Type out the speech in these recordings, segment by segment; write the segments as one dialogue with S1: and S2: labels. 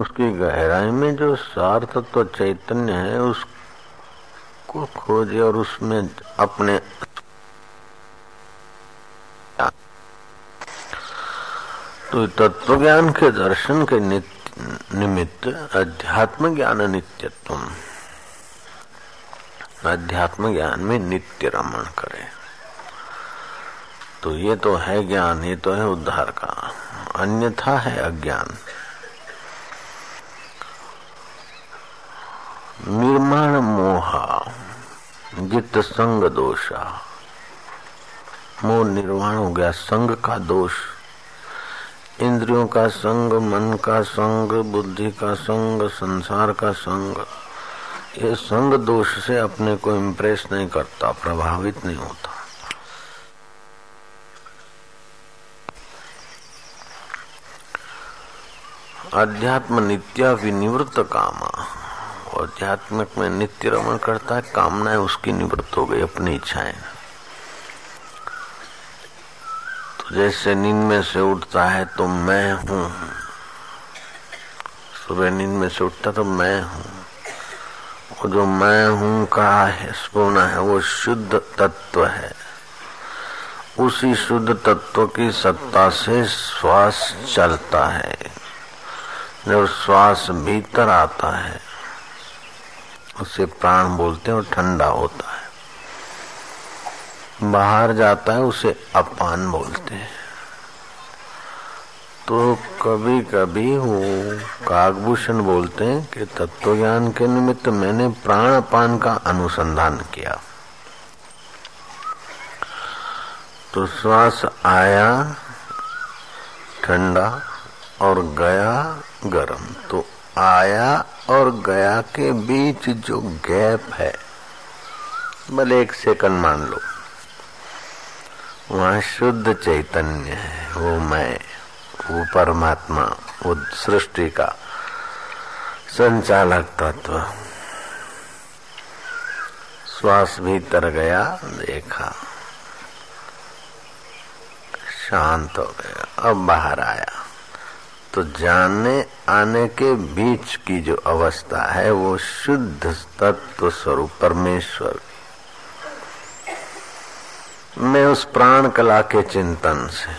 S1: उसकी गहराई में जो सार तत्व चैतन्य है, उसको खोजे और उसमें अपने तो तत्व ज्ञान के दर्शन के निमित्त अध्यात्म ज्ञान नित्यत्व अध्यात्म ज्ञान में नित्य रमण करे। तो ये तो है ज्ञान, ये तो है उद्धार का। अन्यथा है अज्ञान। निर्माण मोहा, जित संग दोषा। मोह निर्वाण हो गया संग का दोष। इंद्रियों का संग, मन का संग, बुद्धि का संग, संसार का संग, ये संग दोष से अपने को इम्प्रेस नहीं करता, प्रभावित नहीं होता। अध्यात्म नित्या विनिवृत्त कामा। आध्यात्मिक में नित्य रमण करता है, कामनाएँ उसकी निवृत्त हो गई, अपनी इच्छाएँ। तो जैसे नींद में से उठता है तो मैं हूँ। सुबह नींद में से उठता तो मैं हूँ। वो जो मैं हूँ का है, स्पूर्ण है, वो शुद्ध तत्व है। उसी शुद्ध तत्व की सत्ता से श्वास चलता है। जब श्वास भीतर आता है उसे प्राण बोलते हैं और ठंडा होता है। बाहर जाता है, उसे अपान बोलते हैं। तो कभी कभी वो कागभूषण बोलते हैं कि तत्व ज्ञान के निमित्त मैंने प्राण अपान का अनुसंधान किया। तो श्वास आया, ठंडा और गया गरम। तो आया और गया के बीच जो गैप है, भले एक सेकंड मान लो। वहाँ शुद्ध चैतन्य है, वो मैं, वो परमात्मा, वो सृष्टि का संचालक तत्व। श्वास भीतर गया, देखा। शांत हो गया, अब बाहर आया। तो जानने आने के बीच की जो अवस्था है, वो शुद्ध तत्व स्वरूप परमेश्वर मैं उस प्राण कला के चिंतन से,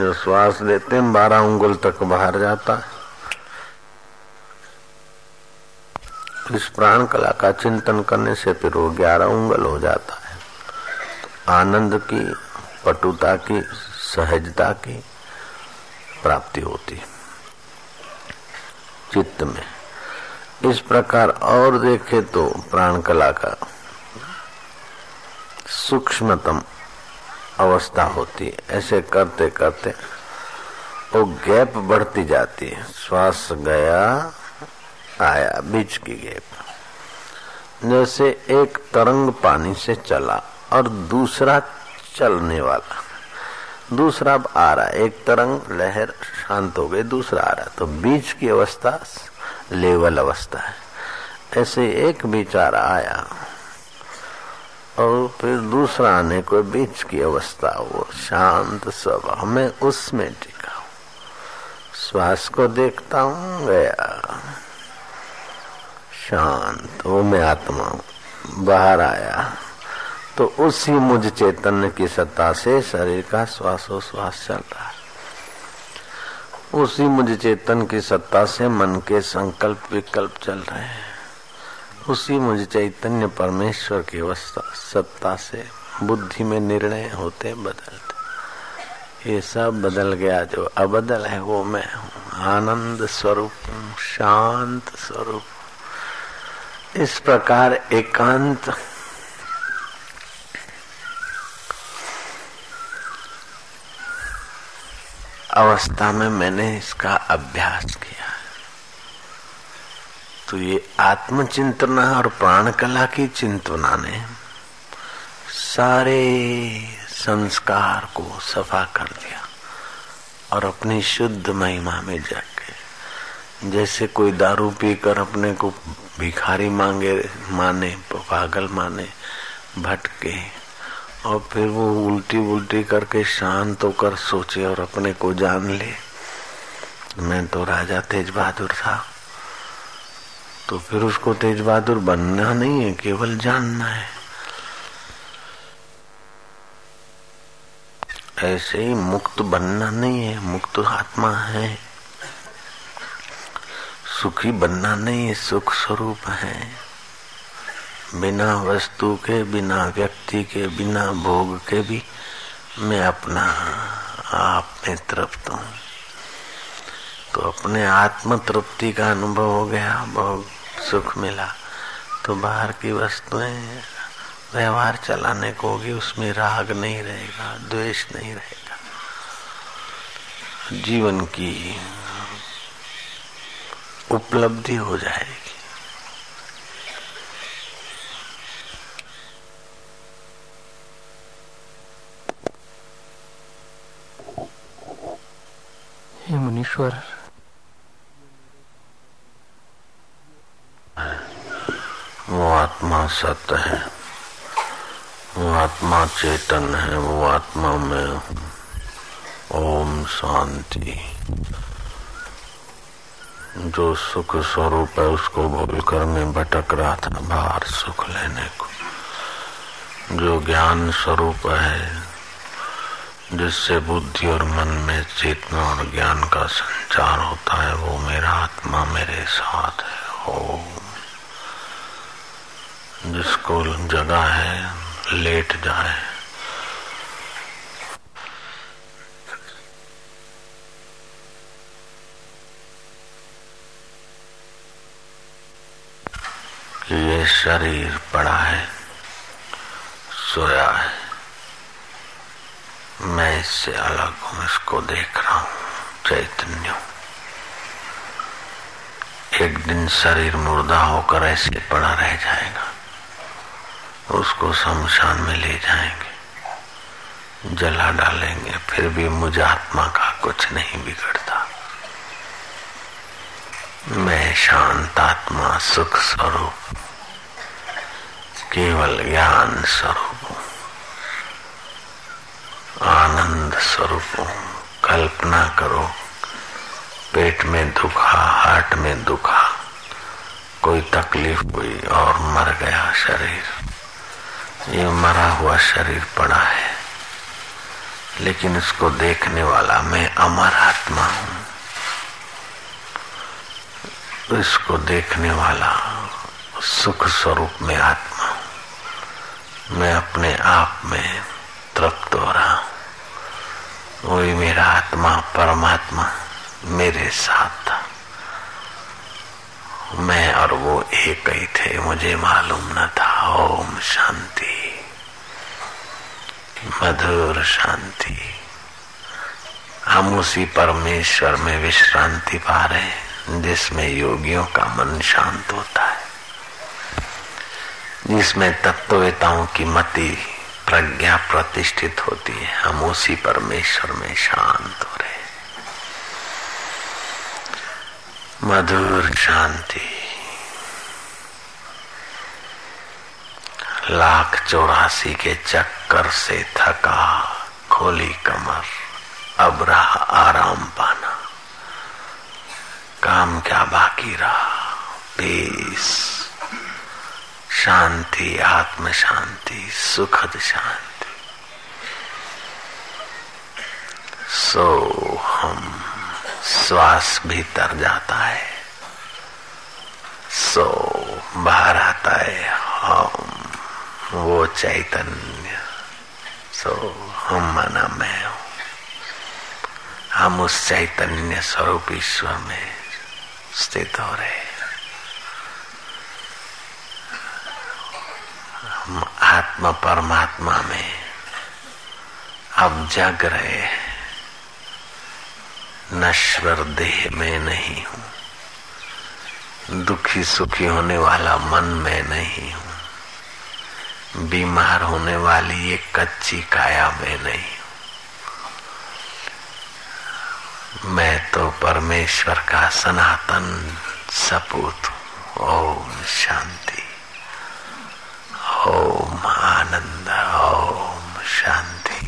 S1: जो श्वास लेते हैं, बारह उंगल तक बाहर जाता है। इस प्राण कला का चिंतन करने से फिर वो ग्यारह उंगल हो जाता है। आनंद की, पटुता की, सहजता की प्राप्ति होती चित्त में। इस प्रकार और देखे तो प्राण कला का सूक्ष्मतम अवस्था होती है। ऐसे करते करते वो गैप बढ़ती जाती है। श्वास गया, आया, बीच की गैप। जैसे एक तरंग पानी से चला और दूसरा चलने वाला। दूसरा आ रहा है। एक तरंग लहर शांत हो गई, दूसरा आ रहा है। तो बीच की अवस्था लेवल अवस्था है। ऐसे एक बिचारा आया और फिर दूसरा आने को बीच की अवस्था, वो शांत स्वभाव हमें उसमें टिका श्वास को देखता हूँ, गया। शांत, वो मैं आत्मा बाहर आया। तो उसी मुझ चैतन्य की सत्ता से शरीर का श्वासोश्वास चल रहा है। उसी मुझ चेतन की सत्ता से मन के संकल्प विकल्प चल रहे हैं। उसी मुझ चैतन्य परमेश्वर की अवस्था सत्ता से बुद्धि में निर्णय होते बदलते। ये सब बदल गया, जो अबदल है वो मैं हूँ। आनंद स्वरूप शांत स्वरूप इस प्रकार एकांत अवस्था में मैंने इसका अभ्यास किया। तो ये आत्मचिंतना और प्राण कला की चिंतना ने सारे संस्कार को सफ़ा कर दिया और अपनी शुद्ध महिमा में जाके, जैसे कोई दारू पीकर अपने को भिखारी मांगे, माने, पागल माने, भटके और फिर वो उल्टी उल्टी करके शांत होकर सोचे और अपने को जान ले। मैं तो राजा तेज बहादुर था। तो फिर उसको तेज बहादुर बनना नहीं है, केवल जानना है। ऐसे ही मुक्त बनना नहीं है, मुक्त आत्मा है। सुखी बनना नहीं है सुख स्वरूप है। बिना वस्तु के, बिना व्यक्ति के, बिना भोग के भी मैं अपना आप में तृप्त हूँ। तो अपने आत्म तृप्ति का अनुभव हो गया, बहुत सुख मिला। तो बाहर की वस्तुएँ, व्यवहार चलाने को होगी उसमें राग नहीं रहेगा, द्वेष नहीं रहेगा। जीवन की उपलब्धि हो जाएगी।
S2: मुनीश्वर
S1: वो आत्मा सत्य है। वो आत्मा चेतन है। वो आत्मा में ओम शांति। जो सुख स्वरूप है, उसको भूलकर मैं भटक रहा था बाहर सुख लेने को। जो ज्ञान स्वरूप है जिससे बुद्धि और मन में चेतना और ज्ञान का संचार होता है, वो मेरा आत्मा मेरे साथ है। ओम। जिसको जगह है, लेट जाए। ये शरीर पड़ा है, सोया है। मैं इससे अलग हूँ, इसको देख रहा हूँ, चैतन्य। एक दिन शरीर मुर्दा होकर ऐसे पड़ा रह जाएगा। उसको शमशान में ले जाएँगे। जला डालेंगे, फिर भी मुझे आत्मा का कुछ नहीं बिगड़ता। मैं शांत आत्मा, सुख स्वरूप, केवल ज्ञान स्वरूप हूँ। आनंद स्वरूप कल्पना करो। पेट में दुखा, हार्ट में दुखा। कोई तकलीफ़ हुई और मर गया शरीर। ये मरा हुआ शरीर पड़ा है। लेकिन इसको देखने वाला मैं अमर आत्मा हूँ। इसको देखने वाला सुख स्वरूप में आत्मा हूँ। मैं अपने आप में तृप्त हो रहा हूँ। वही मेरा आत्मा परमात्मा मेरे साथ था। मैं और वो एक ही थे, मुझे मालूम न था। ओम शांति, मधुर शांति। हम उसी परमेश्वर में विश्रांति पा रहे जिसमें योगियों का मन शांत होता है, जिसमें तत्ववेताओं की मति प्रज्ञा प्रतिष्ठित होती है। हम उसी परमेश्वर में शांत हो रहे मधुर शांति। लाख चौरासी के चक्कर से थका खोली कमर, अब रहा आराम पाना। काम क्या बाकी रहा? पीस शांति आत्म शांति सुखद शांति। सो हम श्वास भीतर जाता है। सो बाहर आता है। हम वो चैतन्य। सो हम मना मैं हूँ। हम उस चैतन्य स्वरूप ईश्वर में स्थित हो रहे हम आत्मा परमात्मा में अब जग रहे नश्वर देह में नहीं हूँ। दुखी सुखी होने वाला मन में नहीं हूँ। बीमार होने वाली ये कच्ची काया में नहीं हूँ। मैं तो परमेश्वर का सनातन सपूत ओम शांति। ओम आनंद ओम शांति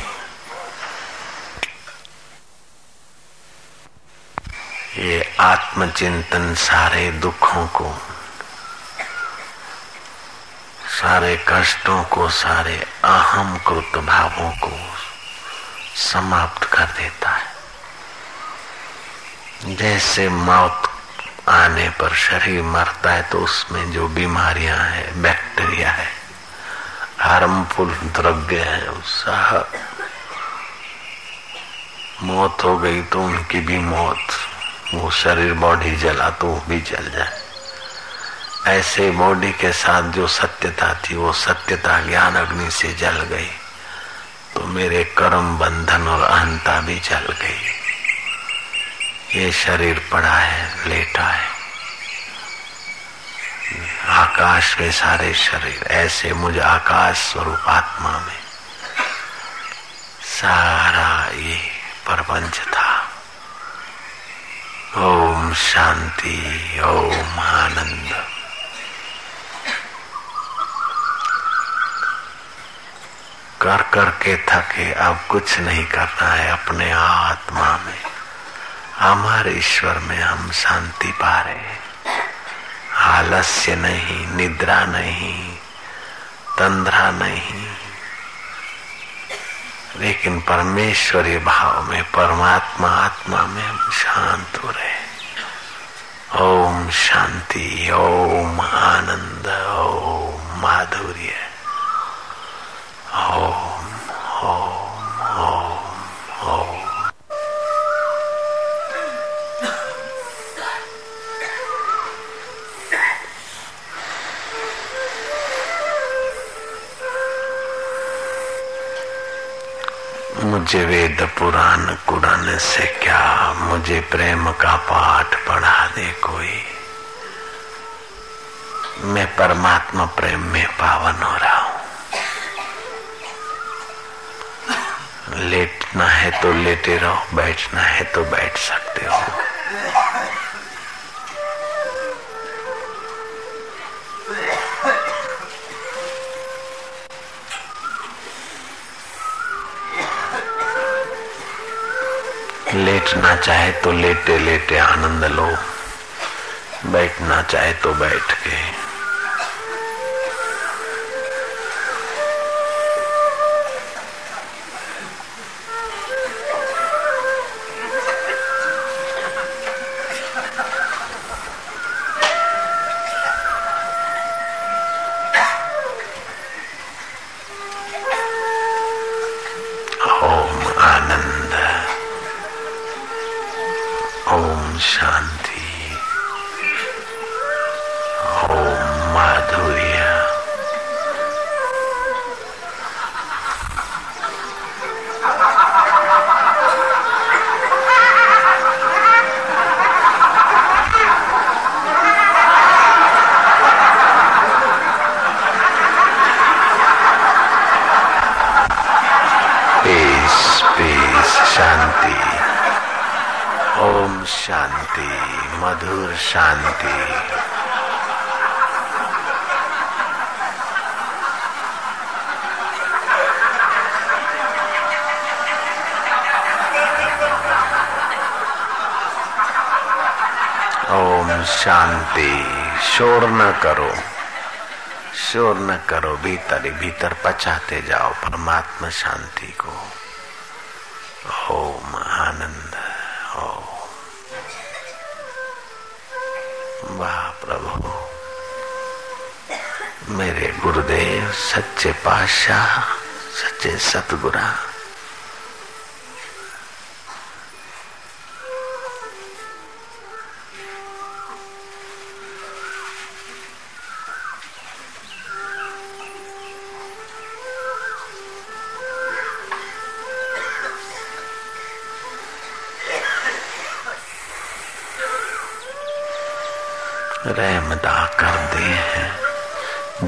S1: ये आत्मचिंतन सारे दुखों को, सारे कष्टों को, सारे अहम कृत भावों को समाप्त कर देता है। जैसे मौत आने पर शरीर मरता है तो उसमें जो बीमारियाँ हैं, बैक्टीरिया है हार्मफुल द्रव्य है सब मौत हो गई तो उनकी भी मौत। वो शरीर बॉडी जला तो वो भी जल जाए। ऐसे बॉडी के साथ जो सत्यता थी, वो सत्यता ज्ञान अग्नि से जल गई। तो मेरे कर्म बंधन और अहंता भी जल गई। ये शरीर पड़ा है, लेटा है। आकाश में सारे शरीर, ऐसे मुझे आकाश स्वरूप आत्मा में। सारा ये प्रपंच था। ओम शांति, ओम आनंद। कर कर के थके, अब कुछ नहीं करना है अपने आत्मा में। हमारे ईश्वर में हम शांति पा रहे आलस्य नहीं, निद्रा नहीं, तंद्रा नहीं। लेकिन परमेश्वरी भाव में, परमात्मा, आत्मा में हम शांत हो रहे ओम शांति, ओम आनंद, ओम माधुर्य, ओम ओम। मुझे वेद पुराण कुरान से क्या मुझे प्रेम का पाठ पढ़ा दे कोई? मैं परमात्मा प्रेम में पावन हो रहा हूँ। लेटना है तो लेटे रहो, बैठना है तो बैठ सकते हो। लेटना चाहे तो लेटे लेटे आनंद लो। बैठना चाहे तो बैठ के। मधुर शांति। ओम शांति। शोर न करो। शोर न करो, भीतर भीतर पचाते जाओ, परमात्मा शांति को। गुरुदेव सच्चे पातशाह सच्चे सतगुरा।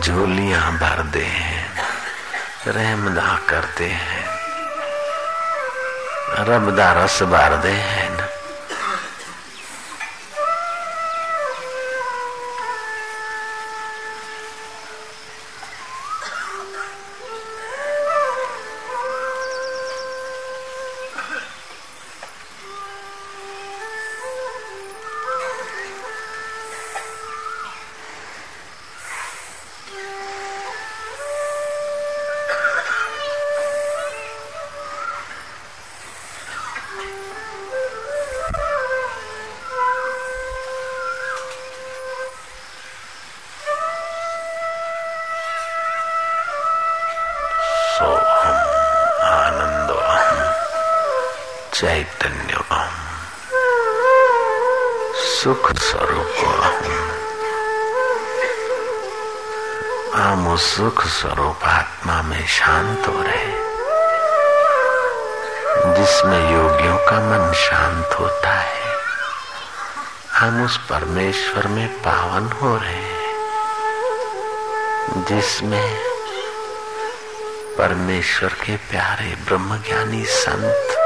S1: झोलियाँ भर दे रहमदा करते हैं रबदा रस भर दे हैं सुख स्वरूप हम उस सुख स्वरूप आत्मा में शांत हो रहे जिसमें योगियों का मन शांत होता है हम उस परमेश्वर में पावन हो रहे जिसमें परमेश्वर के प्यारे ब्रह्मज्ञानी संत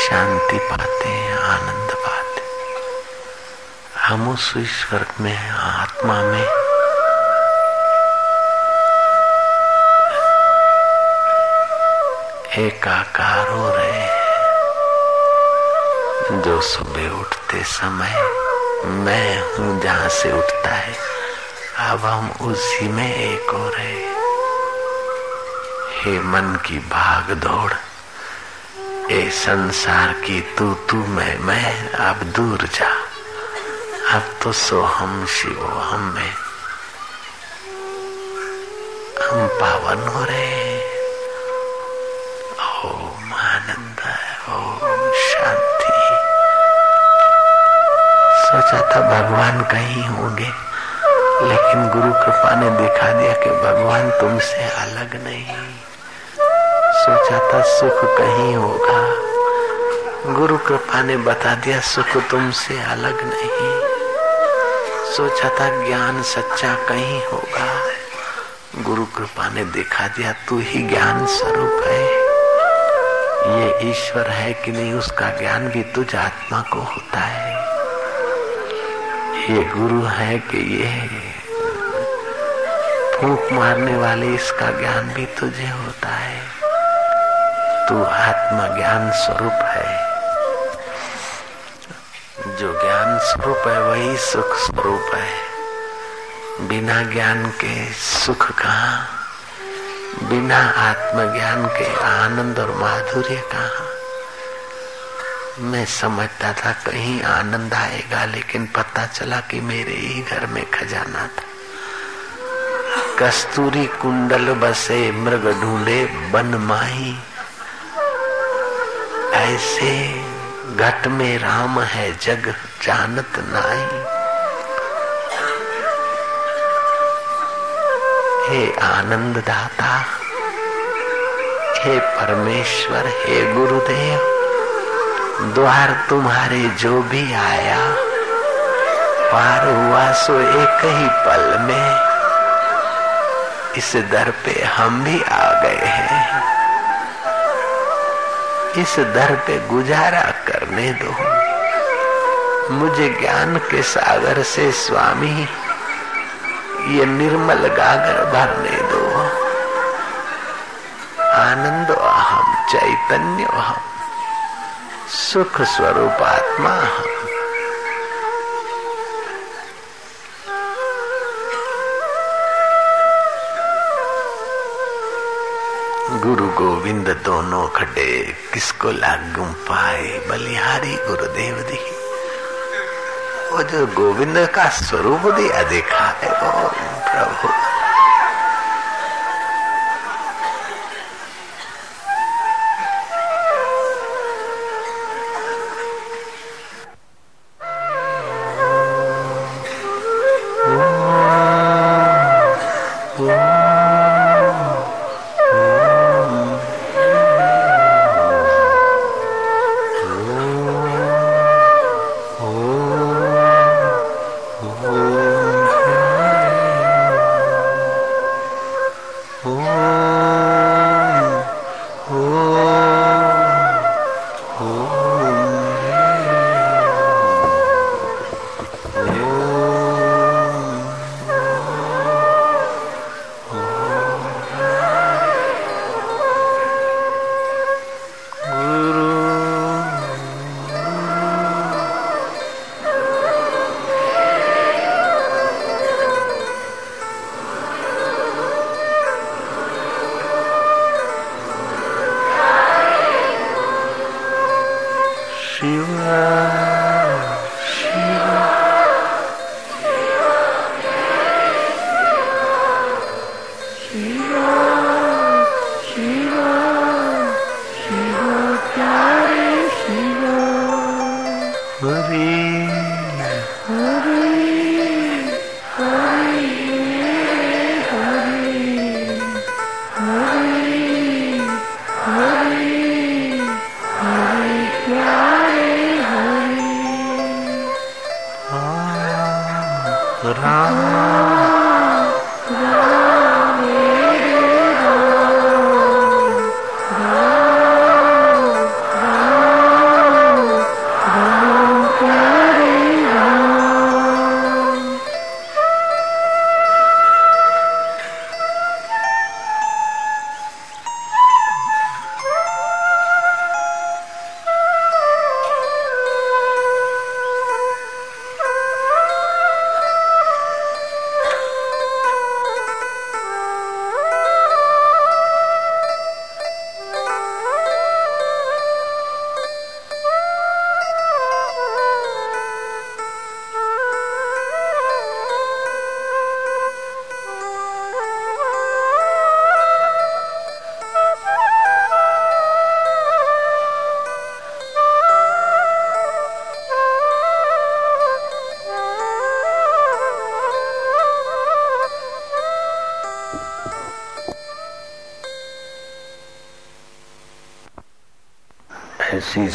S1: शांति पाते हैं आनंद पाते हम उस ईश्वर में, आत्मा में एकाकार हो रहे हैं। जो सुबह उठते समय मैं हूँ जहाँ से उठता है, अब हम उसी में एक हो रहे हे। मन की भाग दौड़, ए संसार की तू तू मैं मैं अब दूर जा। अब तो सो हम शिव हम में हम पावन हो रहे ओम आनंद, ओम शांति। सोचा था भगवान कहीं होंगे, लेकिन गुरु कृपा ने दिखा दिया कि भगवान तुमसे अलग नहीं। सोचा था सुख कहीं होगा। गुरु कृपा ने बता दिया, सुख तुमसे अलग नहीं। सोचा था ज्ञान सच्चा कहीं होगा। गुरु कृपा ने दिखा दिया, तू ही ज्ञान स्वरूप है। ये ईश्वर है कि नहीं, उसका ज्ञान भी तुझ आत्मा को होता है। ये गुरु है कि ये फूक मारने वाले, इसका ज्ञान भी तुझे होता है। तू आत्मा ज्ञान स्वरूप है। जो ज्ञान स्वरूप है, वही सुख स्वरूप है। बिना ज्ञान के सुख कहा? बिना आत्मज्ञान के आनंद और माधुर्य कहा? मैं समझता था कहीं आनंद आएगा, लेकिन पता चला कि मेरे ही घर में खजाना था। कस्तूरी कुंडल बसे, मृग ढूंढे बन माही ऐसे घट में राम है जग, जानत नाई। हे आनंद दाता हे परमेश्वर, हे गुरुदेव, द्वार तुम्हारे जो भी आया, पार हुआ सो एक ही पल में। इस दर पे हम भी आ गए हैं। इस दर पे गुजारा करने दो। मुझे ज्ञान के सागर से स्वामी, ये निर्मल गागर भरने दो। आनंद अहम चैतन्य अहम सुख स्वरूप आत्मा हम गुरु गोविंद दोनों खड़े किसको लागू पाए बलिहारी गुरुदेव दी वो जो गोविंद का स्वरूप दिया देखा है, वो प्रभु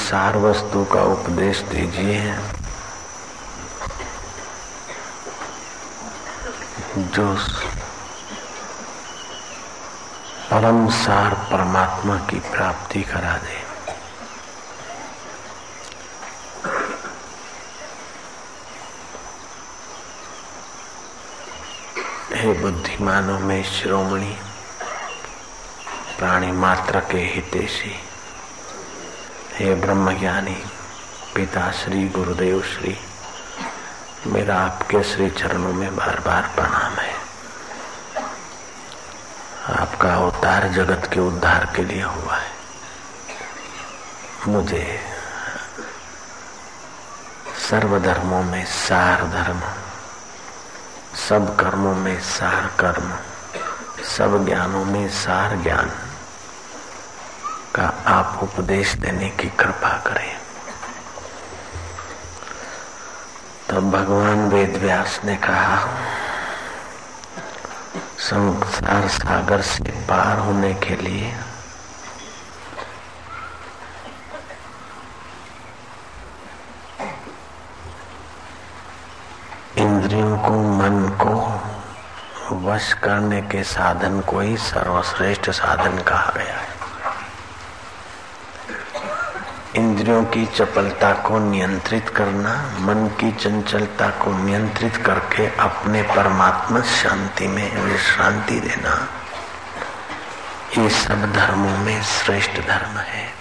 S1: सार वस्तु का उपदेश दीजिए। जो परम सार परमात्मा की प्राप्ति करा दे। हे बुद्धिमानों में श्रोमणी, प्राणी मात्र के हितेशी हे ब्रह्मज्ञानी, पिता श्री, गुरुदेव श्री, मेरा आपके श्री चरणों में बार बार प्रणाम है। आपका अवतार जगत के उद्धार के लिए हुआ है। मुझे सर्वधर्मों में सार धर्म, सब कर्मों में सार कर्म, सब ज्ञानों में सार ज्ञान का आप उपदेश देने की कृपा करें। तब भगवान वेद व्यास ने कहा, संसार सागर से पार होने के लिए इंद्रियों को, मन को वश करने के साधन को ही सर्वश्रेष्ठ साधन कहा गया है। इंद्रियों की चपलता को नियंत्रित करना, मन की चंचलता को नियंत्रित करके अपने परमात्मा शांति में विश्रांति देना। ये सब धर्मों में श्रेष्ठ धर्म है।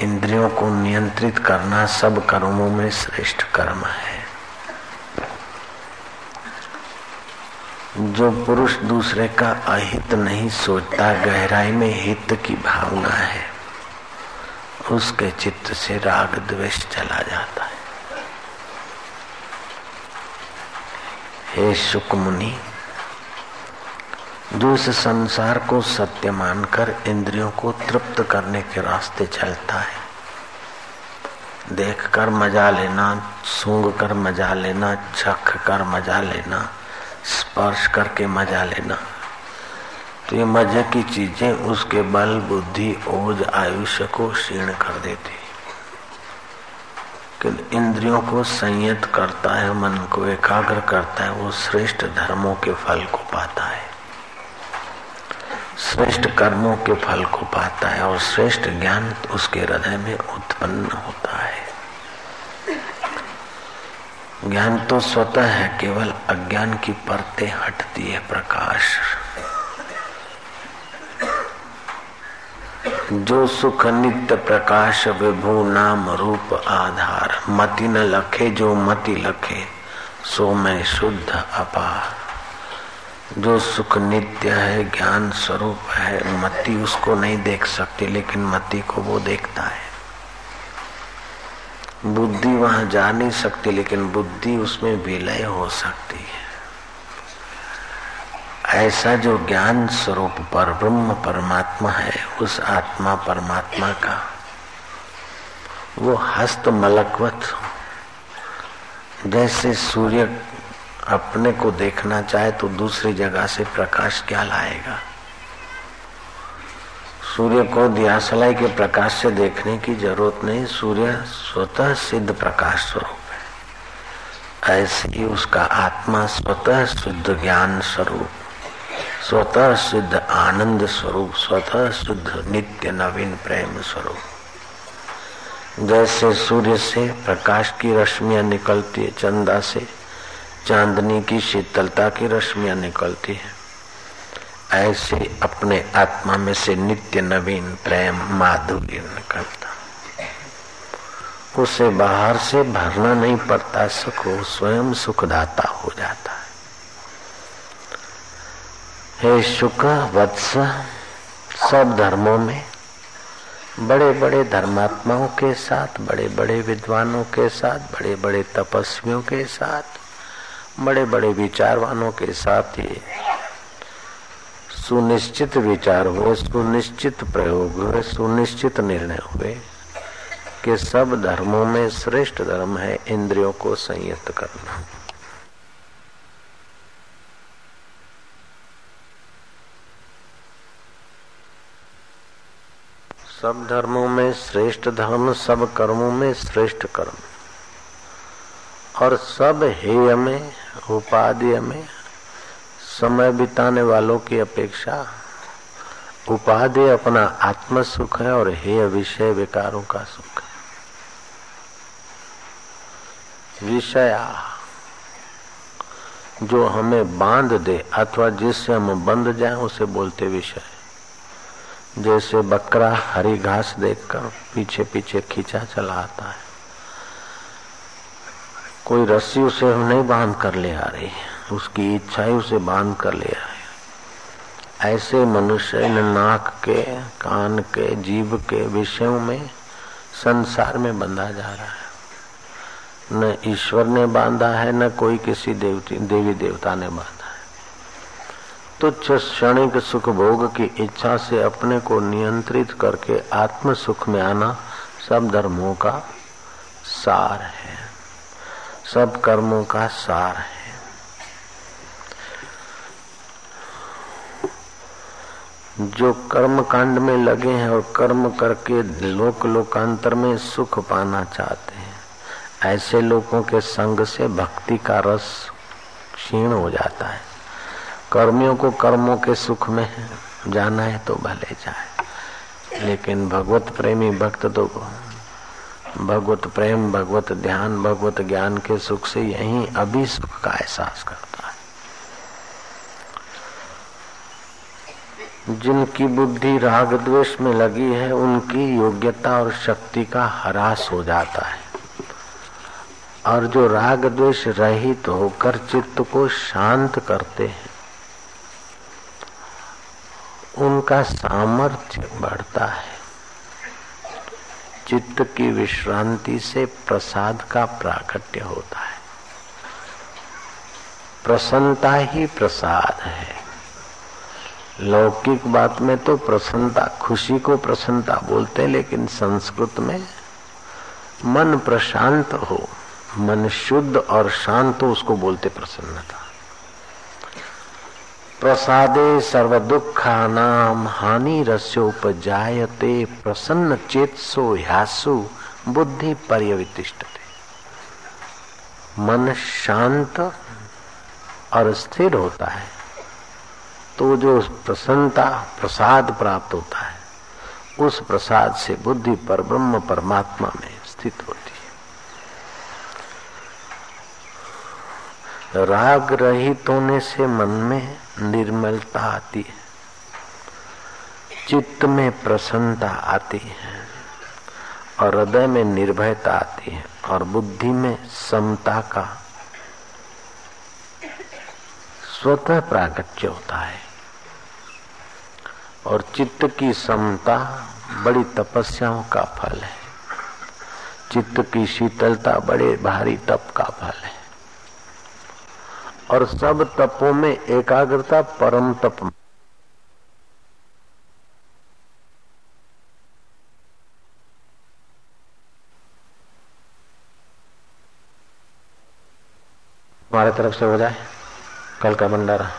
S1: इंद्रियों को नियंत्रित करना सब कर्मों में श्रेष्ठ कर्म है। जो पुरुष दूसरे का अहित नहीं, सोचता गहराई में हित की भावना है। उसके चित्त से राग द्वेष चला जाता है। हे शुक मुनि जो इस संसार को सत्य मानकर इंद्रियों को तृप्त करने के रास्ते चलता है। देख कर मज़ा लेना सूंघ कर मज़ा लेना चख कर मज़ा लेना, स्पर्श करके मज़ा लेना। तो ये मज़े की चीज़ें, उसके बल, बुद्धि, ओज, आयुष्य को क्षीण कर देती कि इंद्रियों को संयत करता है, मन को एकाग्र करता है, वो श्रेष्ठ धर्मों के फल को पाता है। श्रेष्ठ कर्मों के फल को पाता है और श्रेष्ठ ज्ञान उसके हृदय में उत्पन्न होता है। ज्ञान तो स्वतः है, केवल अज्ञान की परतें हटती है प्रकाश। जो सुख नित्य प्रकाश विभु नाम रूप आधार। मति न लखे जो मति लखे, सो मैं शुद्ध अपार। जो सुख नित्य है, ज्ञान स्वरूप है, मति उसको नहीं देख सकती, लेकिन मति को वो देखता है। बुद्धि वहाँ जा नहीं सकती, लेकिन बुद्धि उसमें विलय हो सकती है। ऐसा जो ज्ञान स्वरूप पर ब्रह्म परमात्मा है, उस आत्मा परमात्मा का, वो हस्त मलकवत जैसे सूर्य अपने को देखना चाहे तो दूसरी जगह से प्रकाश क्या लाएगा? सूर्य को दियासलाई के प्रकाश से देखने की ज़रूरत नहीं, सूर्य स्वतः सिद्ध प्रकाश स्वरूप है। ऐसे ही उसका आत्मा स्वतः शुद्ध ज्ञान स्वरूप स्वतः सिद्ध आनंद स्वरूप, स्वतः शुद्ध नित्य नवीन प्रेम स्वरूप। जैसे सूर्य से प्रकाश की रश्मियाँ निकलती है, चंदा से चांदनी की शीतलता की रश्मियाँ निकलती है। ऐसे अपने आत्मा में से नित्य नवीन प्रेम माधुर्य निकलता। उसे बाहर से भरना नहीं पड़ता, सुख, स्वयं सुखदाता हो जाता। है शुक वत्स, सब धर्मों में बड़े बड़े धर्मात्माओं के साथ बड़े बड़े विद्वानों के साथ बड़े बड़े तपस्वियों के साथ बड़े बड़े विचारवानों के साथ ही सुनिश्चित विचार हुए, सुनिश्चित प्रयोग हुए, सुनिश्चित निर्णय हुए कि सब धर्मों में श्रेष्ठ धर्म है, इंद्रियों को संयत करना। सब धर्मों में श्रेष्ठ धर्म, सब कर्मों में श्रेष्ठ कर्म। और सब हेय में, उपाधि में, समय बिताने वालों की अपेक्षा उपाधि अपना आत्म सुख है और हेय विषय विकारों का सुख है। विषया जो हमें बाँध दे अथवा जिससे हम बंध जाए, उसे बोलते विषय। जैसे बकरा हरी घास देखकर पीछे पीछे खींचा चला आता है। कोई रस्सी उसे नहीं बाँध कर ले आ रही, उसकी इच्छा ही उसे बाँध कर ले आए ऐसे मनुष्य न नाक के, कान के जीव के विषयों में, संसार में बंधा जा रहा है। न ईश्वर ने बांधा है, न कोई किसी देवती, देवी देवता ने बांधा। तुच्छ क्षणिक सुख भोग की इच्छा से अपने को नियंत्रित करके आत्म सुख में आना सब धर्मों का सार है। सब कर्मों का सार है। जो कर्म कांड में लगे हैं और कर्म करके लोक लोकांतर में सुख पाना चाहते हैं, ऐसे लोगों के संग से भक्ति का रस क्षीण हो जाता है। कर्मियों को कर्मों के सुख में जाना है तो भले जाए। लेकिन भगवत प्रेमी भक्त तो भगवत प्रेम, भगवत ध्यान, भगवत ज्ञान के सुख से यही अभी सुख का एहसास करता है। जिनकी बुद्धि राग द्वेष में लगी है, उनकी योग्यता और शक्ति का हरास हो जाता है। और जो राग द्वेष रहित तो होकर चित्त को शांत करते हैं उनका सामर्थ्य बढ़ता है। चित्त की विश्रांति से प्रसाद का प्राकट्य होता है। प्रसन्नता ही प्रसाद है। लौकिक बात में तो प्रसन्नता, खुशी को प्रसन्नता बोलते हैं, लेकिन संस्कृत में मन प्रशांत हो, मन शुद्ध और शांत हो, उसको बोलते प्रसन्नता। प्रसादे सर्व दुखा नाम हानि रस्योपजायते प्रसन्न चेतसो ह्यासु बुद्धि पर्यवितिष्ठते। मन शांत और स्थिर होता है तो जो प्रसन्नता, प्रसाद प्राप्त होता है, उस प्रसाद से बुद्धि पर ब्रह्म परमात्मा में स्थित होती है। राग रहित होने से मन में निर्मलता आती है। चित्त में प्रसन्नता आती है और हृदय में निर्भयता आती है और बुद्धि में समता का स्वतः प्रागट्य होता है। और चित्त की समता बड़ी तपस्याओं का फल है। चित्त की शीतलता बड़े भारी तप का फल है। और सब तपों में एकाग्रता परम तप। हमारे तरफ़ से हो जाए, कल का भंडारा।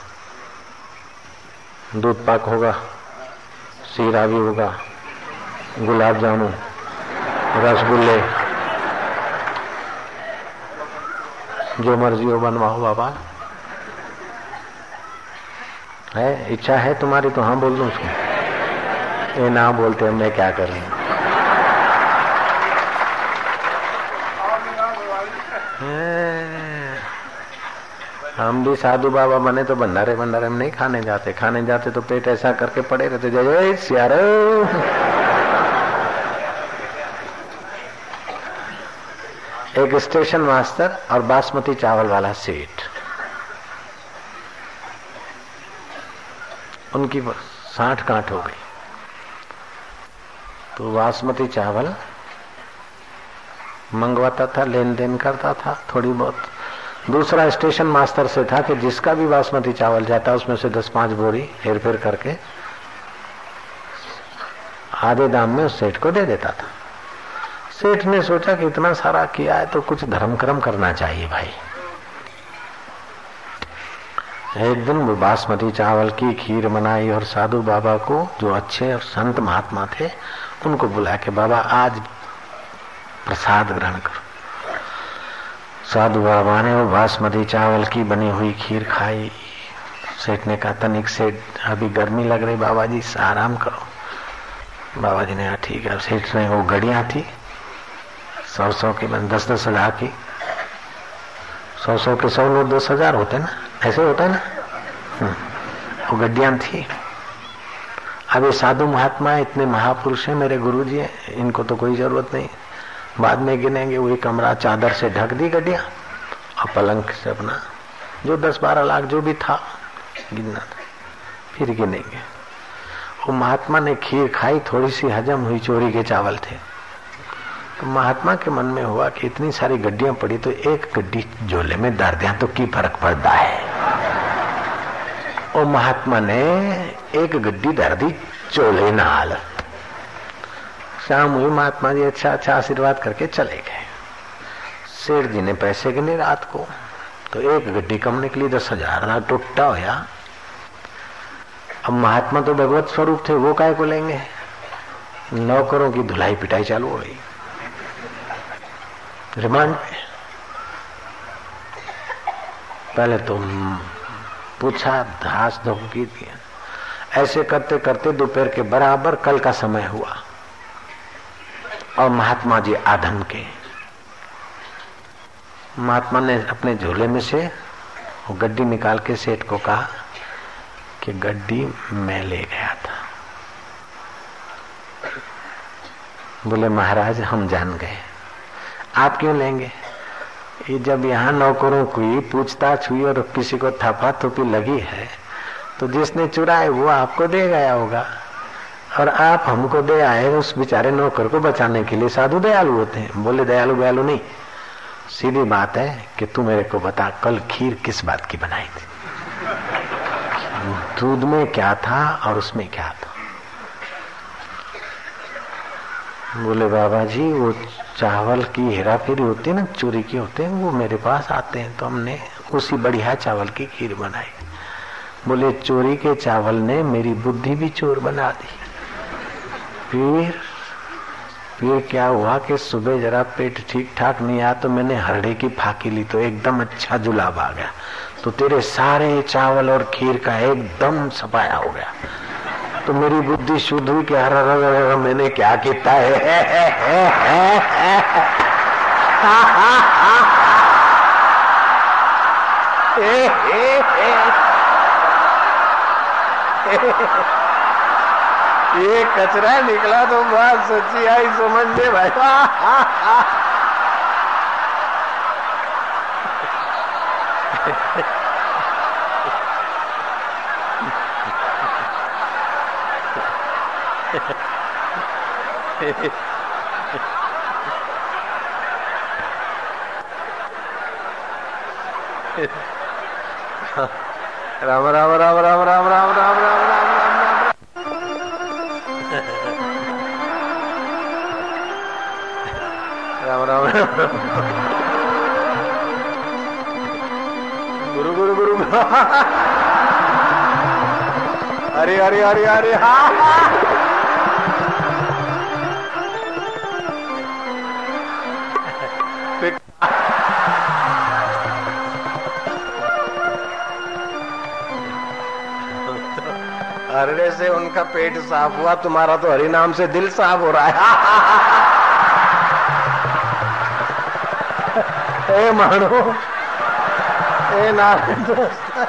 S1: दूध पाक होगा, सीरा भी होगा, गुलाब जामुन, रसगुल्ले, जो मर्ज़ी हो बनवाओ बाबा। है? इच्छा है तुम्हारी तो हाँ बोल दो उसको। ये ना बोलते मैं क्या कर हम भी साधु बाबा बने तो भंडारे भंडारे में नहीं खाने जाते। खाने जाते तो पेट ऐसा करके पड़े रहते जय, सियार। एक स्टेशन मास्टर और बासमती चावल वाला सेठ। उनकी साठ काट हो गई। तो बासमती चावल मंगवाता था लेन देन करता था, थोड़ी बहुत। दूसरा स्टेशन मास्टर से था कि जिसका भी बासमती चावल जाता, उसमें से दस पाँच बोरी हेर फेर करके आधे दाम में उस सेठ को दे देता था। सेठ ने सोचा कि इतना सारा किया है तो कुछ धर्म कर्म करना चाहिए भाई। एक दिन वो बासमती चावल की खीर बनाई और साधु बाबा को, जो अच्छे और संत महात्मा थे, उनको बुलाया कि, बाबा, आज प्रसाद ग्रहण करो। साधु बाबा ने वो बासमती चावल की बनी हुई खीर खाई। सेठ ने कहा तनिक सेठ अभी गर्मी लग रही, बाबा जी आराम करो। बाबा जी ने कहा, ठीक है। सेठ ने वो गड़िया थी सौ सौ की बन दस दस हज़ार की। सौ सौ के सौ नोट दस हज़ार होते ना ऐसे होता है ना? हम्म, वो गड्डिया थी। अब ये साधु महात्मा इतने महापुरुष है मेरे गुरु जी है इनको तो कोई ज़रूरत नहीं। बाद में गिनेंगे वही कमरा चादर से ढक दी गड्डिया और पलंग से अपना जो दस बारह लाख जो भी था गिनना था फिर गिनेंगे। वो महात्मा ने खीर खाई थोड़ी सी हजम हुई चोरी के चावल थे। तो महात्मा के मन में हुआ कि इतनी सारी गड्डियाँ पड़ी तो एक गड्डी झोले में दर्द दिया तो की फ़र्क पड़ता है? और महात्मा ने एक गड्डी दर्दी चोले नाल। शाम हुई, महात्मा जी अच्छा अच्छा आशीर्वाद करके चले गए। सेठ जी ने पैसे गिने रात को तो एक गड्डी कम निकली दस हज़ार ना टुट्टा होया। अब महात्मा तो भगवत स्वरूप थे, वो काय को लेंगे? नौकरों की धुलाई पिटाई चालू हो गई। रिमांड में पहले तो पूछा, धास धमकी दिया। ऐसे करते करते दोपहर के बराबर कल का समय हुआ। और महात्मा जी आधम के। महात्मा ने अपने झोले में से गड्डी निकाल के सेठ को कहा कि गड्डी मैं ले गया था। बोले, महाराज, हम जान गए। आप क्यों लेंगे? ये जब यहाँ नौकरों की पूछताछ हुई और किसी को थपा थोपी लगी है तो जिसने चुराए वो आपको दे गया होगा। और आप हमको दे आए उस बेचारे नौकर को बचाने के लिए। साधु दयालु होते हैं। बोले, दयालु दयालु नहीं। सीधी बात है कि तू मेरे को बता, कल खीर किस बात की बनाई थी? दूध में क्या था और उसमें क्या था? बोले, बाबा जी, वो चावल की हेरा फेरी होती है ना, चोरी की होते हैं, वो मेरे पास आते हैं। तो हमने उसी बढ़िया चावल की खीर बनाई। बोले, चोरी के चावल ने मेरी बुद्धि भी चोर बना दी। फिर फिर क्या हुआ कि सुबह जरा पेट ठीक ठाक नहीं आया तो मैंने हरड़े की फाकी ली तो एकदम अच्छा जुलाब आ गया। तो तेरे सारे चावल और खीर का एकदम सफाया हो गया। तो मेरी बुद्धि शुद्ध हुई कि हर मैंने क्या किया है? ये कचरा निकला तो बात सच्ची आई, समझ ले भाई। राम राम राम राम राम राम राम राम राम राम गुरु गुरु गुरु अरे अरे अरे अरे हाँ से उनका पेट साफ़ हुआ तुम्हारा तो हरि नाम से दिल साफ़ हो रहा है। ए मानो ए नारायण दोस्त।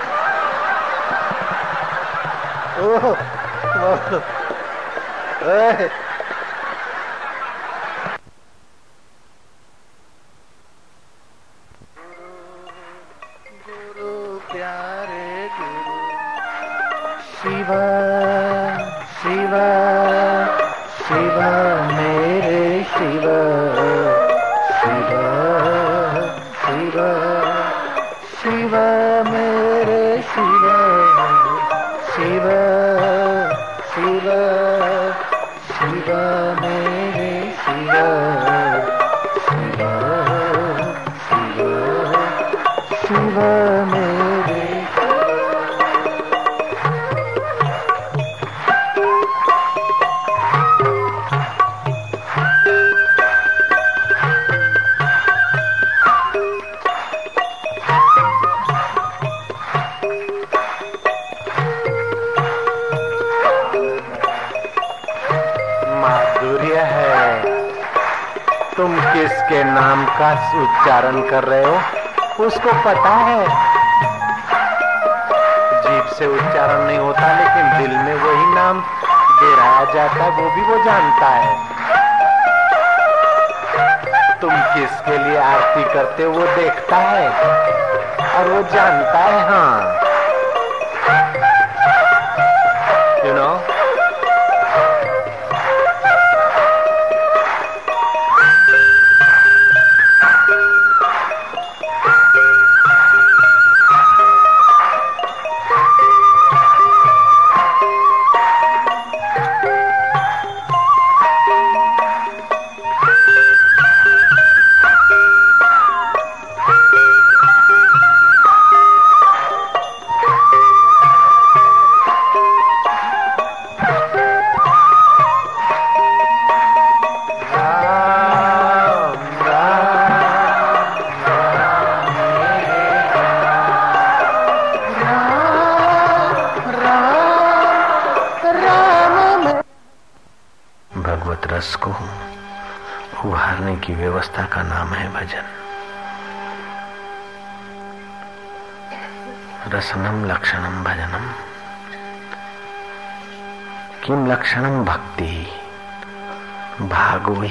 S1: ओ ओ, ओ, ओ, ओ, ओ, ओ, उच्चारण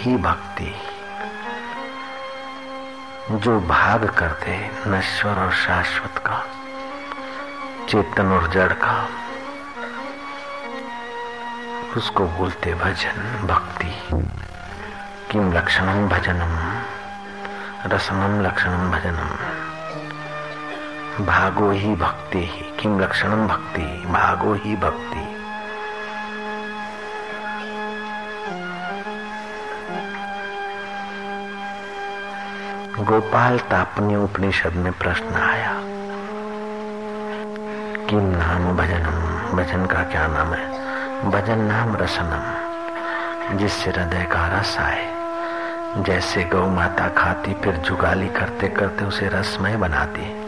S1: ही भक्ति, जो भाग करते नश्वर और शाश्वत का, चेतन और जड़ का, उसको बोलते भजन भक्ति। किम लक्षणम भजनम रसनम लक्षणम भजनम, भागो ही भक्ति ही किम लक्षणम भक्ति, भागो ही भक्ति। गोपाल तापनी उपनिषद में प्रश्न आया किम नाम भजनम, भजन का क्या नाम है? भजन नाम रसनम, जिससे हृदय का रस आए। जैसे गौ माता खाती, फिर जुगाली करते करते उसे रसमय बनाती।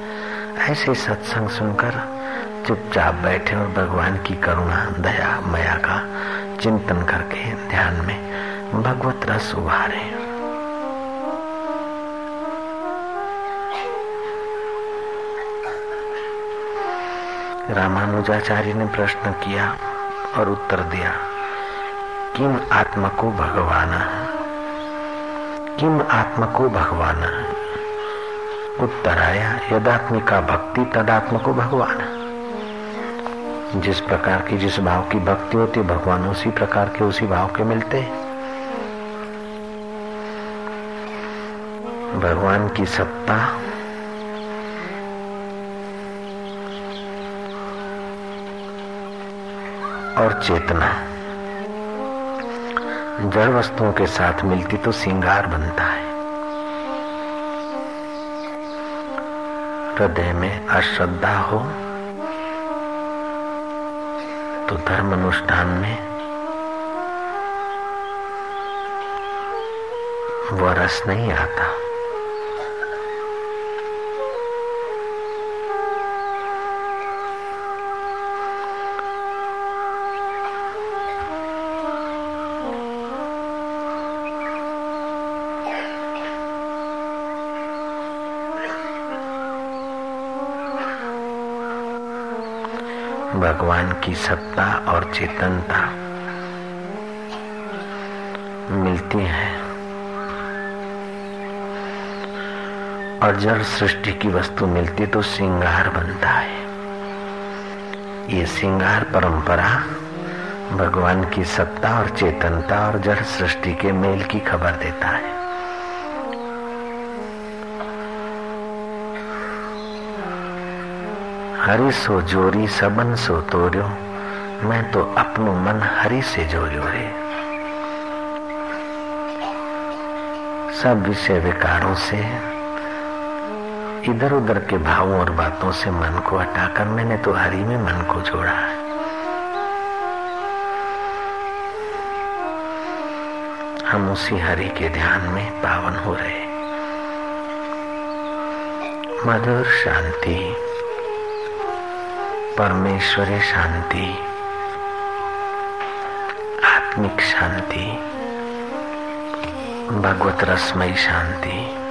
S1: ऐसे सत्संग सुनकर चुपचाप बैठे और भगवान की करुणा, दया, मया का चिंतन करके ध्यान में भगवत रस उभारे। रामानुजाचार्य ने प्रश्न किया और उत्तर दिया, किम आत्मा को भगवान? किम आत्मा को भगवान? उत्तर आया यदात्मिका भक्ति तदात्म को भगवान। जिस प्रकार की जिस भाव की भक्ति होती भगवान उसी प्रकार के उसी भाव के मिलते भगवान की सत्ता और चेतना। जड़ वस्तुओं के साथ मिलती तो सिंगार बनता है। हृदय में अश्रद्धा हो तो धर्म अनुष्ठान में वो रस नहीं आता। भगवान की सत्ता और चेतनता मिलती है। और जड़ सृष्टि की वस्तु मिलती तो श्रृंगार बनता है। ये श्रृंगार परंपरा भगवान की सत्ता और चेतनता और जड़ सृष्टि के मेल की खबर देता है। हरि सो जोरी, सबन सो तोरियो। मैं तो अपनो मन हरि से जोरियो रे। सब विषय विकारों से इधर उधर के भावों और बातों से मन को हटाकर मैंने तो हरि में मन को जोड़ा है। हम उसी हरि के ध्यान में पावन हो रहे। मधुर शांति। परमेश्वरी शांति आत्मिक शांति भगवत रसमयी शांति।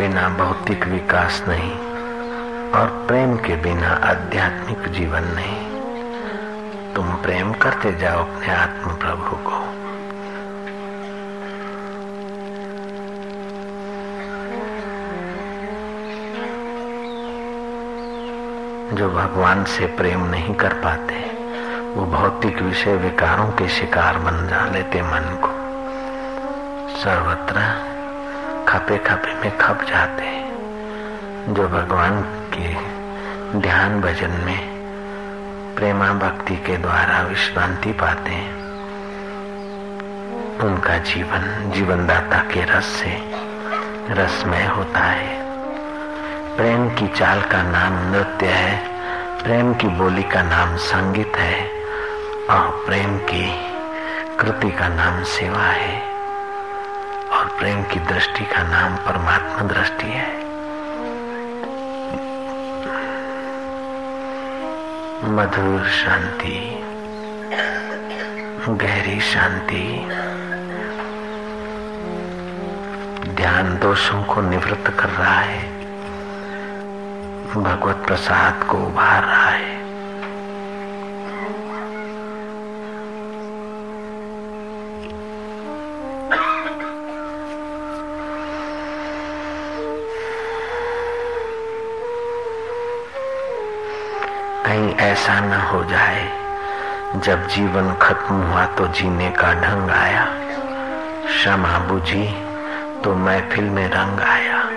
S1: बिना भौतिक विकास नहीं और प्रेम के बिना आध्यात्मिक जीवन नहीं। तुम प्रेम करते जाओ अपने आत्म प्रभु को। जो भगवान से प्रेम नहीं कर पाते, वो भौतिक विषय विकारों के शिकार बन जा लेते मन को। सर्वत्र खपे खपे में खप जाते हैं। जो भगवान के ध्यान भजन में प्रेमा भक्ति के द्वारा विश्रांति पाते हैं, उनका जीवन, जीवनदाता के रस से रसमय होता है। प्रेम की चाल का नाम नृत्य है, प्रेम की बोली का नाम संगीत है, और प्रेम की कृति का नाम सेवा है। प्रेम की दृष्टि का नाम परमात्मा दृष्टि है। मधुर शांति, गहरी शांति, ध्यान दोषों को निवृत्त कर रहा है, भगवत प्रसाद को उभार रहा है। ऐसा न हो जाए। जब जीवन खत्म हुआ तो जीने का ढंग आया। क्षमा बुझी तो महफिल में रंग आया।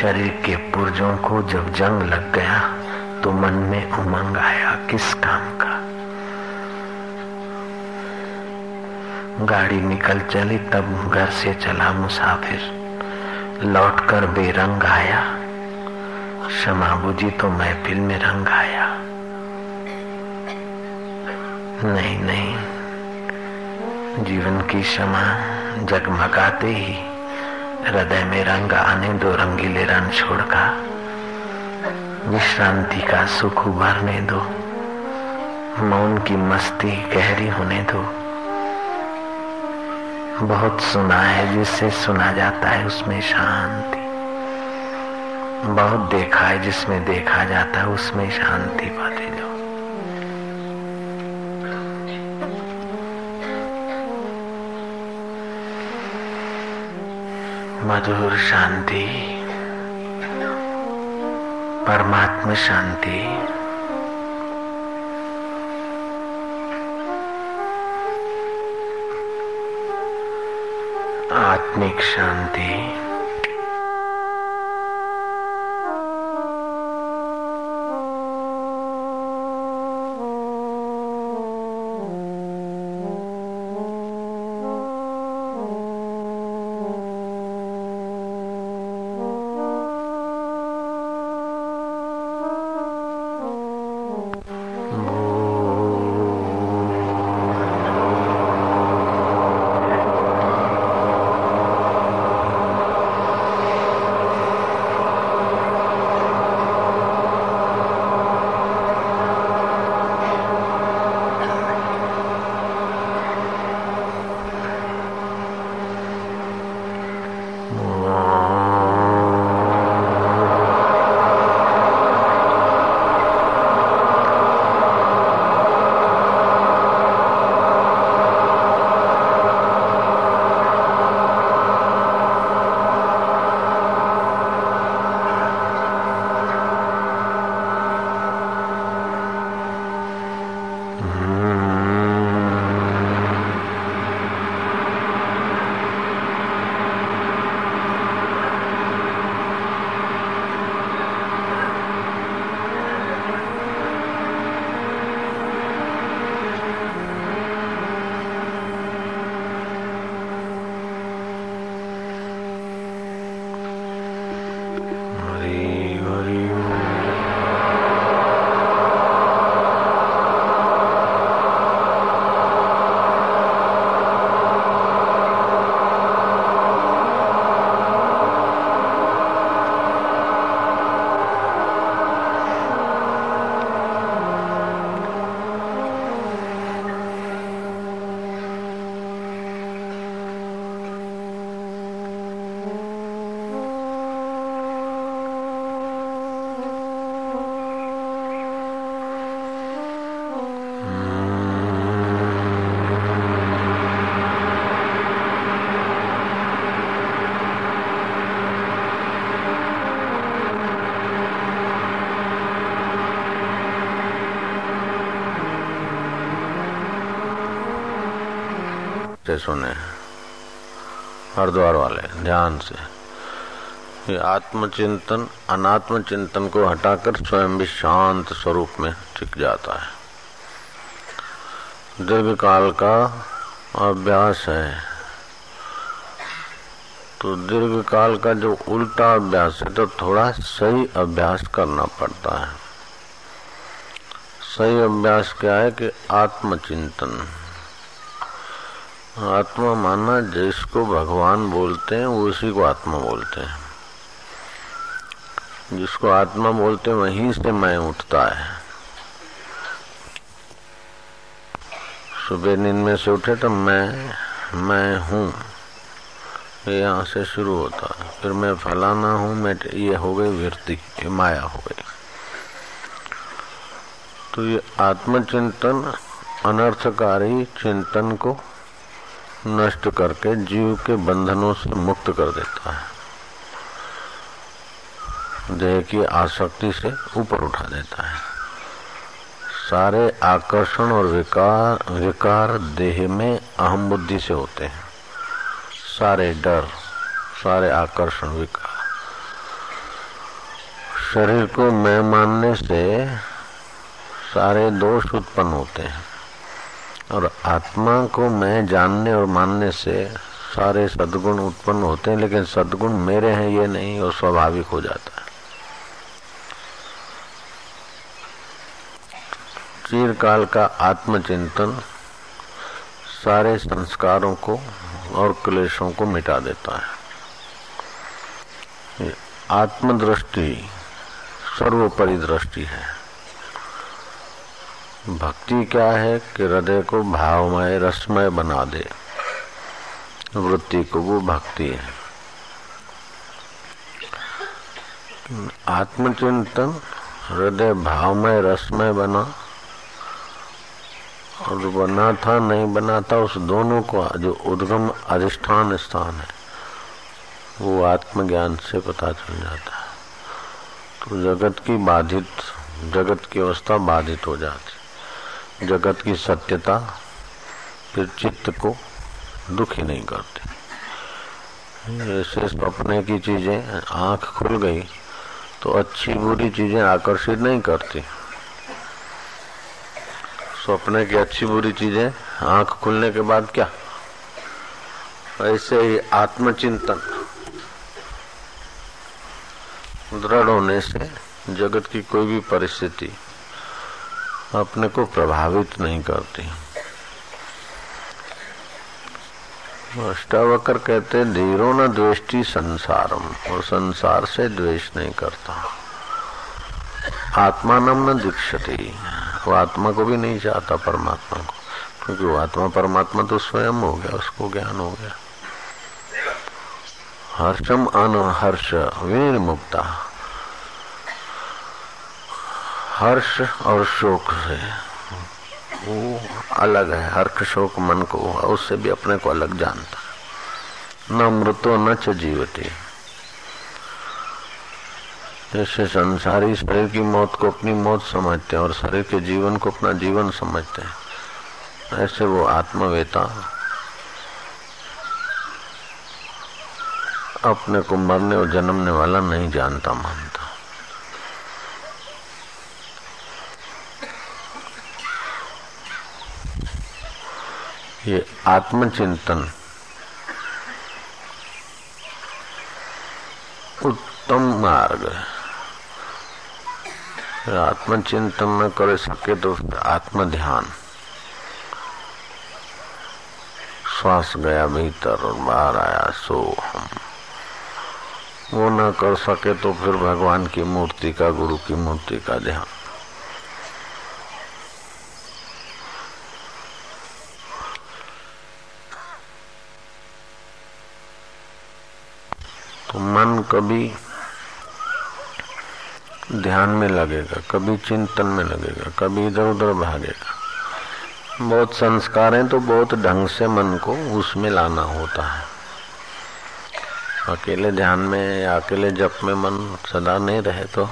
S1: शरीर के पुर्जों को जब जंग लग गया तो मन में उमंग आया, किस काम का? गाड़ी निकल चली, तब घर से चला मुसाफिर। लौटकर बेरंग आया। क्षमा बुझी तो महफिल में रंग आया। नहीं नहीं। जीवन की क्षमा जगमगाते ही हृदय में रंग आने, दो रंगीले रंग छोड़का विश्रांति का सुख उभरने दो, मौन की मस्ती गहरी होने दो। बहुत सुना है जिससे सुना जाता है, उसमें शांति। बहुत देखा है, जिसमें देखा जाता है, उसमें शांति पाते जाओ मधुर शांति, परमात्मा शांति। आत्मिक शांति। सुने। हरिद्वार वाले, ध्यान से। ये आत्मचिंतन अनात्म चिंतन को हटाकर स्वयं भी शांत स्वरूप में टिक जाता है। दीर्घ काल का अभ्यास है। तो दीर्घ काल का जो उल्टा अभ्यास है तो थोड़ा सही अभ्यास करना पड़ता है। सही अभ्यास क्या है कि आत्मचिंतन। आत्मा माना जिसको भगवान बोलते हैं उसी को आत्मा बोलते हैं। जिसको आत्मा बोलते हैं, वहीं से मैं उठता है। सुबह नींद में से उठे तो मैं मैं हूँ। ये यहाँ से शुरू होता है। फिर मैं फलाना हूँ, मैं ये हो गई वृत्ति, ये माया हो गई। तो ये आत्मचिंतन, अनर्थकारी चिंतन को नष्ट करके जीव के बंधनों से मुक्त कर देता है। देह की आसक्ति से ऊपर उठा देता है। सारे आकर्षण और विकार विकार देह में अहम बुद्धि से होते हैं। सारे डर, सारे आकर्षण, विकार। शरीर को मैं मानने से सारे दोष उत्पन्न होते हैं। और आत्मा को मैं जानने और मानने से सारे सदगुण उत्पन्न होते हैं, लेकिन सदगुण मेरे हैं, ये नहीं और स्वाभाविक हो जाता है। चीरकाल का आत्मचिंतन सारे संस्कारों को और क्लेशों को मिटा देता है। आत्मदृष्टि सर्वोपरि दृष्टि है। भक्ति क्या है कि हृदय को भावमय, रसमय बना दे? वृत्ति को वो भक्ति है। आत्मचिंतन, हृदय भावमय, रसमय बना। और बना था, नहीं बना था, उस दोनों को जो उद्गम अधिष्ठान स्थान है, वो आत्मज्ञान से पता चल जाता है। तो जगत की बाधित, जगत की अवस्था बाधित हो जाती जगत की सत्यता फिर चित्त को दुखी नहीं करती। ऐसे सपने की चीज़ें, आँख खुल गई तो अच्छी बुरी चीज़ें आकर्षित नहीं करती। सपने की अच्छी बुरी चीज़ें, आँख खुलने के बाद क्या? ऐसे ही आत्मचिंतन। दृढ़ होने से जगत की कोई भी परिस्थिति अपने को प्रभावित नहीं करती। अष्टावकर कहते धीरो न द्वेष्टि संसारम, और संसार से द्वेष नहीं करता। आत्मा नम न दीक्षति, वो आत्मा को भी नहीं चाहता परमात्मा को, क्योंकि वो आत्मा परमात्मा तो स्वयं हो गया, उसको ज्ञान हो गया। हर्षम अन हर्ष वीर मुक्ता हर्ष और शोक से। वो अलग है, हर्क शोक मन को उससे भी अपने को अलग जानता। न मृतो, न च जीवते। जैसे संसारी शरीर की मौत को अपनी मौत समझते हैं, और शरीर के जीवन को अपना जीवन समझते हैं, ऐसे वो आत्मवेता। अपने को मरने और जन्मने वाला नहीं जानता मानता ये आत्मचिंतन। उत्तम मार्ग। आत्मचिंतन न कर सके तो आत्म ध्यान श्वास गया भीतर और बाहर आया सो हम वो न कर सके तो फिर भगवान की मूर्ति का, गुरु की मूर्ति का ध्यान। तो मन कभी ध्यान में लगेगा, कभी चिंतन में लगेगा, कभी इधर उधर भागेगा। बहुत संस्कार हैं तो बहुत ढंग से मन को उसमें लाना होता है। अकेले ध्यान में या अकेले जप में मन सदा नहीं रहे तो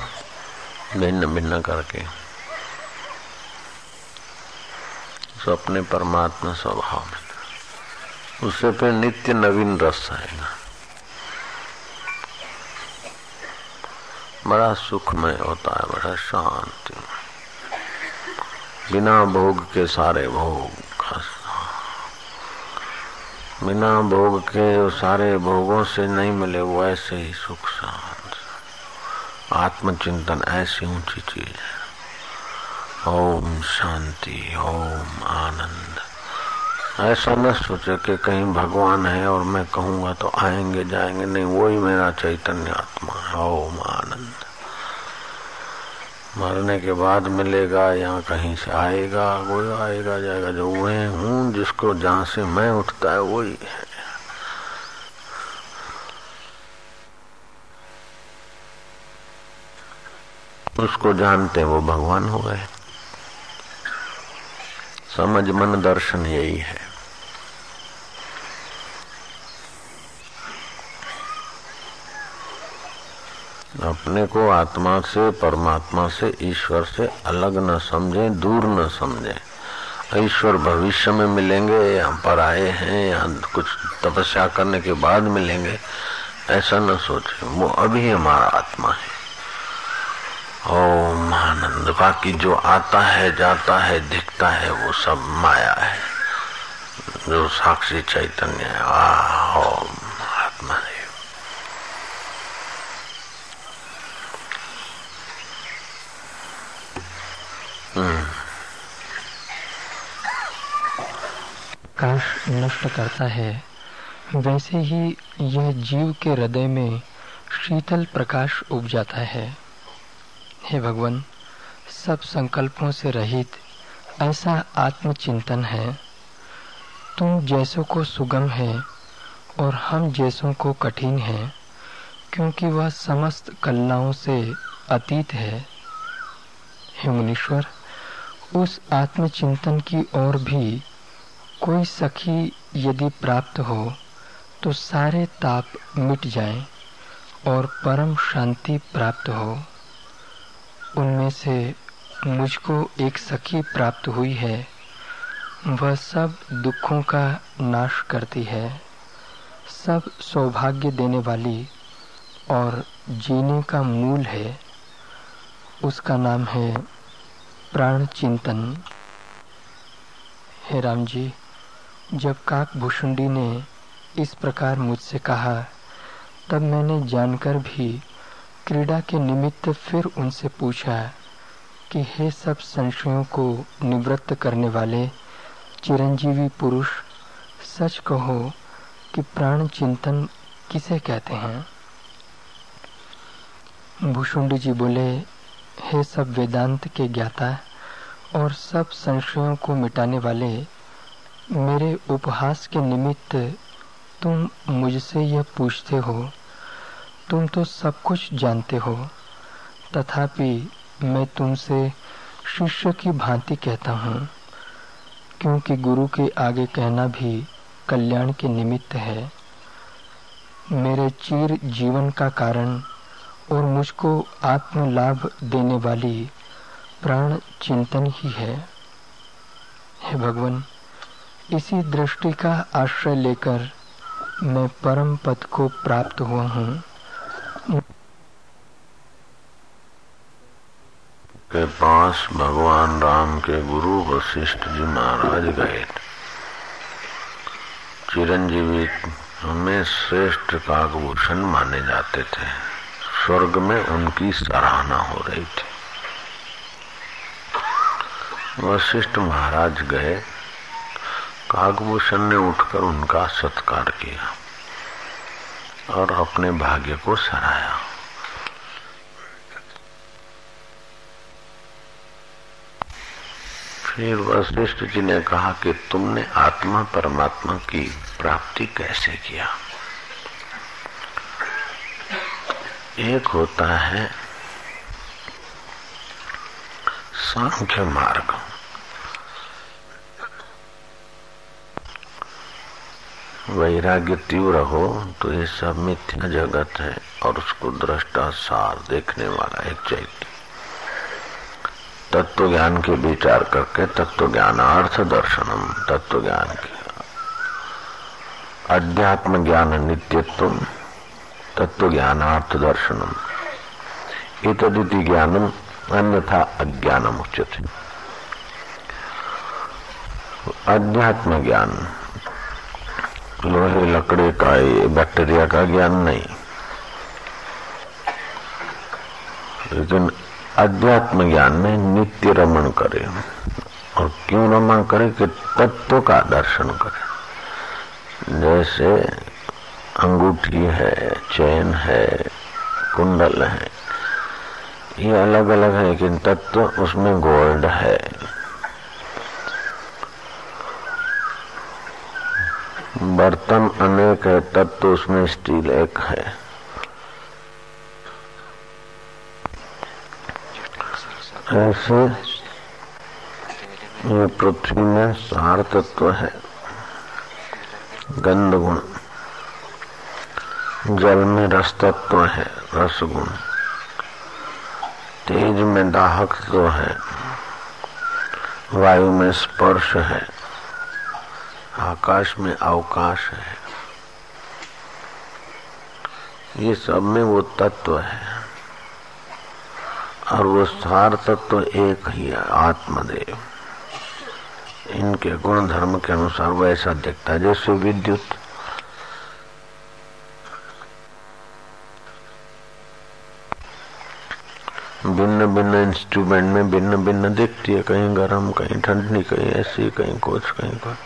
S1: भिन्न भिन्न करके। तो अपने परमात्मा स्वभाव में। उससे फिर नित्य नवीन रस आएगा। बड़ा सुखमय होता है, बड़ा शांति। बिना भोग के सारे भोग बिना भोग के सारे भोगों से नहीं मिले वो ऐसे ही सुख शांत। आत्मचिंतन ऐसी ऊँची चीज़ है। ओम शांति, ओम आनंद। ऐसा न सोचे कि कहीं भगवान है और मैं कहूँगा तो आएँगे, जाएँगे। नहीं, वही मेरा चैतन्य आत्मा है। ओम आनंद मरने के बाद मिलेगा या कहीं से आएगा, कोई आएगा, जाएगा। जो मैं हूँ, जिसको जहाँ से मैं उठता है, वही है। उसको जानते वो भगवान हो गए। समझ मन दर्शन यही है। अपने को आत्मा से, परमात्मा से, ईश्वर से अलग न समझे, दूर न समझे। ईश्वर भविष्य में मिलेंगे या पर आए हैं या कुछ तपस्या करने के बाद मिलेंगे। ऐसा न सोचे, वो अभी हमारा आत्मा है। ओम आनंद, बाकी जो आता है, जाता है, दिखता है, वो सब माया है। जो साक्षी चैतन्य है ओम।
S2: प्रकाश नष्ट करता है। वैसे ही यह जीव के हृदय में शीतल प्रकाश उग जाता है। हे भगवान, सब संकल्पों से रहित ऐसा आत्मचिंतन है। तुम जैसों को सुगम है और हम जैसों को कठिन है, क्योंकि वह समस्त कल्लाओं से अतीत है। हे मुनीश्वर उस आत्मचिंतन की ओर भी कोई सखी यदि प्राप्त हो तो सारे ताप मिट जाएँ और परम शांति प्राप्त हो। उनमें से मुझको एक सखी प्राप्त हुई है। वह सब दुखों का नाश करती है। सब सौभाग्य देने वाली और जीने का मूल है। उसका नाम है प्राण चिंतन। हे राम जी जब काक भूषुंडी ने इस प्रकार मुझसे कहा, तब मैंने जानकर भी क्रीड़ा के निमित्त फिर उनसे पूछा कि हे सब संशयों को निवृत्त करने वाले चिरंजीवी पुरुष, सच कहो कि प्राण चिंतन किसे कहते हैं? भूषुंडी जी बोले हे सब वेदांत के ज्ञाता और सब संशयों को मिटाने वाले, मेरे उपहास के निमित्त तुम मुझसे यह पूछते हो। तुम तो सब कुछ जानते हो। तथापि मैं तुमसे शिष्य की भांति कहता हूँ, क्योंकि गुरु के आगे कहना भी कल्याण के निमित्त है। मेरे चीर जीवन का कारण और मुझको आत्म लाभ देने वाली प्राण चिंतन ही है। हे भगवान, इसी दृष्टि का आश्रय लेकर मैं परम पद को प्राप्त हुआ हूँ।
S1: के पास भगवान राम के गुरु वशिष्ठ जी महाराज गए। चिरंजीवी हमें श्रेष्ठ काकभूषण माने जाते थे। स्वर्ग में उनकी सराहना हो रही थी। वशिष्ठ महाराज गए। काकभूषण ने उठकर उनका सत्कार किया और अपने भाग्य को सराया फिर वशिष्ठ जी ने कहा कि तुमने आत्मा परमात्मा की प्राप्ति कैसे किया? एक होता है सांख्य मार्ग। वैराग्य तीव्र हो तो ये सब मिथ्या जगत है और उसको दृष्टा सार देखने वाला एक चैत्य। तत्व ज्ञान के विचार करके तत्व ज्ञान अर्थ दर्शनम तत्व ज्ञान के। अध्यात्म ज्ञान नित्यत्व। तत्व ज्ञान अर्थ दर्शनम इतदिति ज्ञानम अन्यथा अज्ञानम उचित अध्यात्म ज्ञान लोहे, लकड़े का बैक्टीरिया का ज्ञान नहीं। लेकिन अध्यात्म ज्ञान में नित्य रमण करे। और क्यों रमण करे कि तत्व का दर्शन करे। जैसे अंगूठी है, चैन है, कुंडल है। ये अलग अलग है, लेकिन तत्व उसमें गोल्ड है। बर्तन अनेक है, तत्व उसमें स्टील एक है। ऐसे ये पृथ्वी में सार तत्व है। गंध गुण। जल में रस तत्व है रस गुण तेज में दाहक तो है, वायु में स्पर्श है, आकाश में अवकाश है। ये सब में वो तत्व है, और वो सार तत्व एक ही है, आत्मदेव। इनके गुण धर्म के अनुसार वैसा दिखता है, जैसे विद्युत। भिन्न भिन्न इंस्ट्रूमेंट में भिन्न भिन्न दिखती है। कहीं गर्म, कहीं ठंडी कहीं ऐसी, कहीं कुछ कहीं कुछ।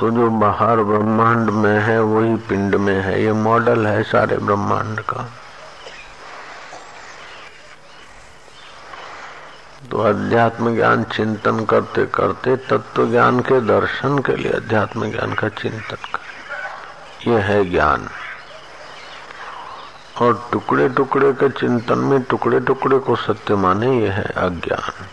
S1: तो जो बाहर ब्रह्मांड में है, वही पिंड में है। ये मॉडल है सारे ब्रह्मांड का। तो अध्यात्म ज्ञान चिंतन करते करते तत्व ज्ञान के दर्शन के लिए अध्यात्म ज्ञान का चिंतन कर। यह है ज्ञान। और टुकड़े टुकड़े के चिंतन में टुकड़े टुकड़े को सत्य माने ये है अज्ञान।